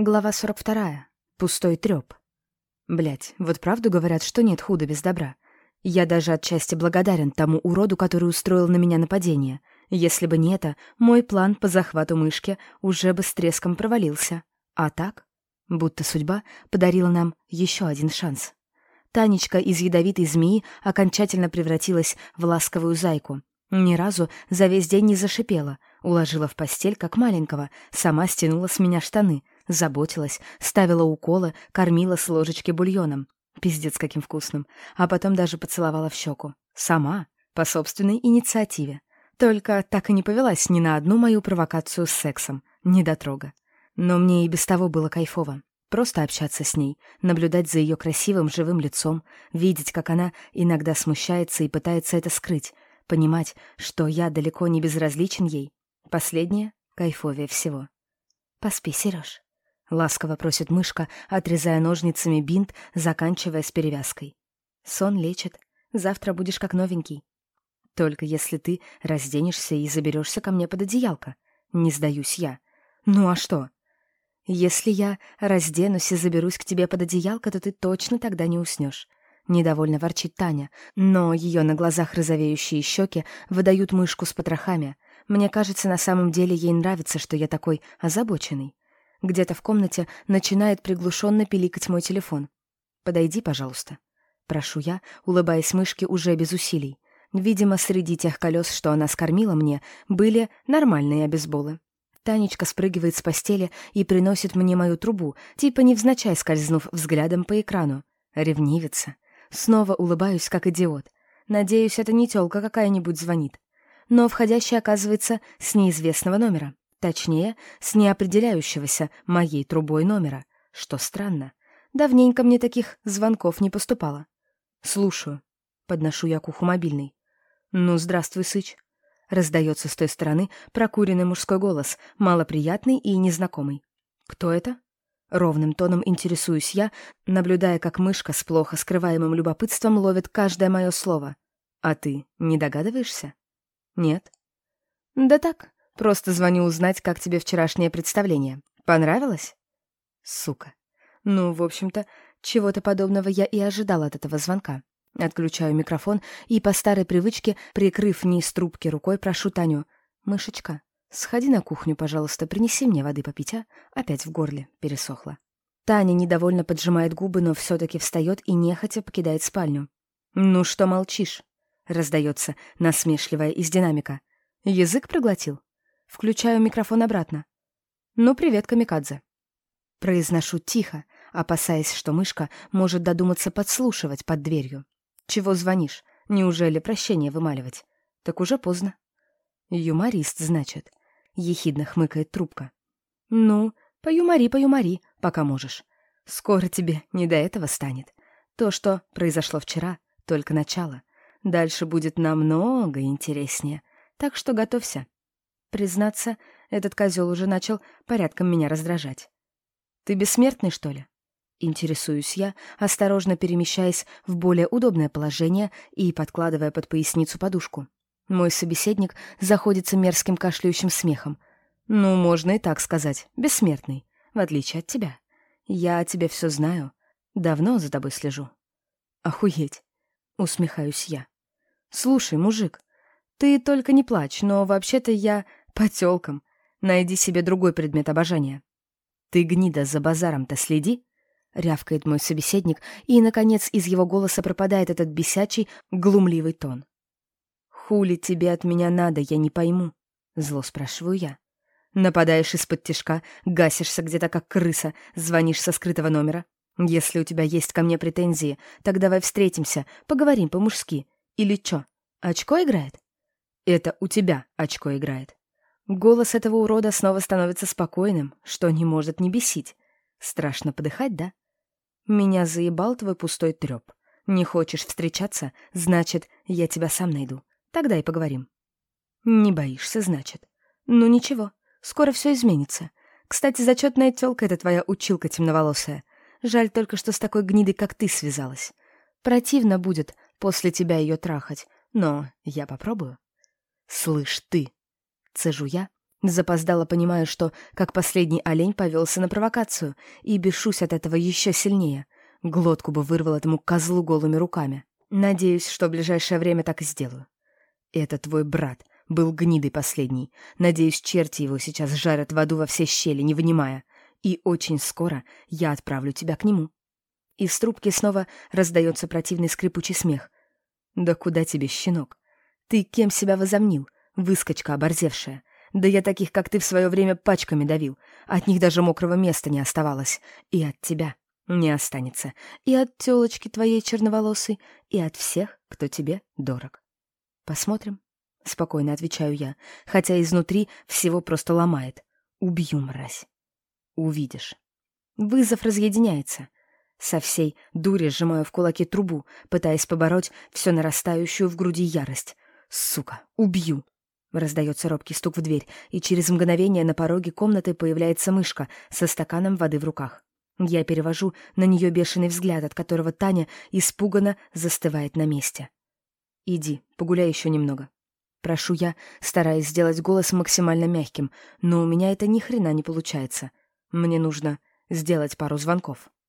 Глава 42. Пустой трёп. Блять, вот правду говорят, что нет худа без добра. Я даже отчасти благодарен тому уроду, который устроил на меня нападение. Если бы не это, мой план по захвату мышки уже бы с треском провалился. А так, будто судьба подарила нам еще один шанс. Танечка из ядовитой змеи окончательно превратилась в ласковую зайку. Ни разу за весь день не зашипела, уложила в постель, как маленького, сама стянула с меня штаны — Заботилась, ставила уколы, кормила с ложечки бульоном. Пиздец, каким вкусным. А потом даже поцеловала в щеку. Сама, по собственной инициативе. Только так и не повелась ни на одну мою провокацию с сексом. Недотрога. Но мне и без того было кайфово. Просто общаться с ней, наблюдать за ее красивым живым лицом, видеть, как она иногда смущается и пытается это скрыть, понимать, что я далеко не безразличен ей. Последнее — кайфовее всего. «Поспи, Сереж», — ласково просит мышка, отрезая ножницами бинт, заканчивая с перевязкой. «Сон лечит. Завтра будешь как новенький. Только если ты разденешься и заберешься ко мне под одеялко. Не сдаюсь я. Ну а что? Если я разденусь и заберусь к тебе под одеялко, то ты точно тогда не уснешь. Недовольно ворчит Таня, но ее на глазах розовеющие щеки выдают мышку с потрохами. Мне кажется, на самом деле ей нравится, что я такой озабоченный. Где-то в комнате начинает приглушенно пиликать мой телефон. «Подойди, пожалуйста». Прошу я, улыбаясь мышке уже без усилий. Видимо, среди тех колес, что она скормила мне, были нормальные обезболы. Танечка спрыгивает с постели и приносит мне мою трубу, типа невзначай скользнув взглядом по экрану. Ревнивится. Снова улыбаюсь, как идиот. Надеюсь, это не тёлка какая-нибудь звонит. Но входящая оказывается с неизвестного номера. Точнее, с неопределяющегося моей трубой номера, что странно. Давненько мне таких звонков не поступало. «Слушаю», — подношу я к уху мобильный. «Ну, здравствуй, Сыч», — раздается с той стороны прокуренный мужской голос, малоприятный и незнакомый. «Кто это?» Ровным тоном интересуюсь я, наблюдая, как мышка с плохо скрываемым любопытством ловит каждое мое слово. «А ты не догадываешься?» «Нет». «Да так, Просто звоню узнать, как тебе вчерашнее представление. Понравилось? Сука. Ну, в общем-то, чего-то подобного я и ожидала от этого звонка. Отключаю микрофон и по старой привычке, прикрыв низ трубки рукой, прошу Таню. «Мышечка, сходи на кухню, пожалуйста, принеси мне воды попить, а? Опять в горле пересохло». Таня недовольно поджимает губы, но все-таки встает и нехотя покидает спальню. «Ну что молчишь?» — раздается насмешливая из динамика. «Язык проглотил?» Включаю микрофон обратно. «Ну, привет, Камикадзе». Произношу тихо, опасаясь, что мышка может додуматься подслушивать под дверью. «Чего звонишь? Неужели прощение вымаливать? Так уже поздно». «Юморист, значит», — ехидно хмыкает трубка. «Ну, поюмори, поюмори, пока можешь. Скоро тебе не до этого станет. То, что произошло вчера, только начало. Дальше будет намного интереснее, так что готовься». Признаться, этот козел уже начал порядком меня раздражать. «Ты бессмертный, что ли?» Интересуюсь я, осторожно перемещаясь в более удобное положение и подкладывая под поясницу подушку. Мой собеседник заходится мерзким кашляющим смехом. «Ну, можно и так сказать, бессмертный, в отличие от тебя. Я о тебе все знаю, давно за тобой слежу». «Охуеть!» — усмехаюсь я. «Слушай, мужик, ты только не плачь, но вообще-то я по тёлкам. Найди себе другой предмет обожания. Ты, гнида, за базаром-то следи, — рявкает мой собеседник, и, наконец, из его голоса пропадает этот бесячий, глумливый тон. «Хули тебе от меня надо, я не пойму», — зло спрашиваю я. Нападаешь из-под тишка, гасишься где-то как крыса, звонишь со скрытого номера. Если у тебя есть ко мне претензии, так давай встретимся, поговорим по-мужски. Или чё, очко играет? Это у тебя очко играет. Голос этого урода снова становится спокойным, что не может не бесить. Страшно подыхать, да? Меня заебал твой пустой трёп. Не хочешь встречаться, значит, я тебя сам найду. Тогда и поговорим. Не боишься, значит. Ну ничего, скоро все изменится. Кстати, зачетная тёлка — это твоя училка темноволосая. Жаль только, что с такой гнидой, как ты, связалась. Противно будет после тебя ее трахать, но я попробую. Слышь ты, Цежу я, Запоздала, понимаю, что, как последний олень, повелся на провокацию, и бешусь от этого еще сильнее. Глотку бы вырвал этому козлу голыми руками. Надеюсь, что в ближайшее время так и сделаю. Это твой брат, был гнидой последний. Надеюсь, черти его сейчас жарят в аду во все щели, не вынимая. И очень скоро я отправлю тебя к нему. Из трубки снова раздается противный скрипучий смех. Да куда тебе, щенок? Ты кем себя возомнил? Выскочка оборзевшая. Да я таких, как ты, в свое время пачками давил. От них даже мокрого места не оставалось. И от тебя не останется. И от телочки твоей черноволосой, и от всех, кто тебе дорог. Посмотрим. Спокойно отвечаю я, хотя изнутри всего просто ломает. Убью, мразь. Увидишь. Вызов разъединяется. Со всей дури сжимаю в кулаке трубу, пытаясь побороть всю нарастающую в груди ярость. Сука, убью. Раздается робкий стук в дверь, и через мгновение на пороге комнаты появляется мышка со стаканом воды в руках. Я перевожу на нее бешеный взгляд, от которого Таня испуганно застывает на месте. «Иди, погуляй еще немного». Прошу я, стараясь сделать голос максимально мягким, но у меня это ни хрена не получается. Мне нужно сделать пару звонков.